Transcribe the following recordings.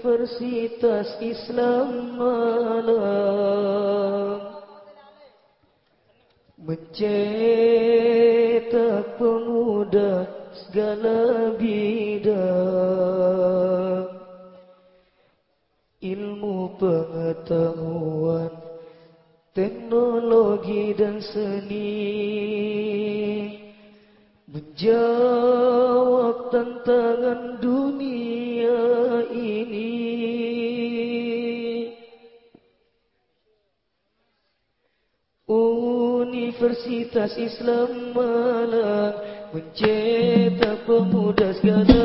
Universitas Islam Malang Mencetak pemuda segala bidang. Ilmu pengetahuan Teknologi dan seni. Menjawab tantangan dunia Universitas Islam Malang Mencetak pemuda segala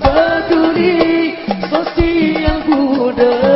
peduli sosial budaya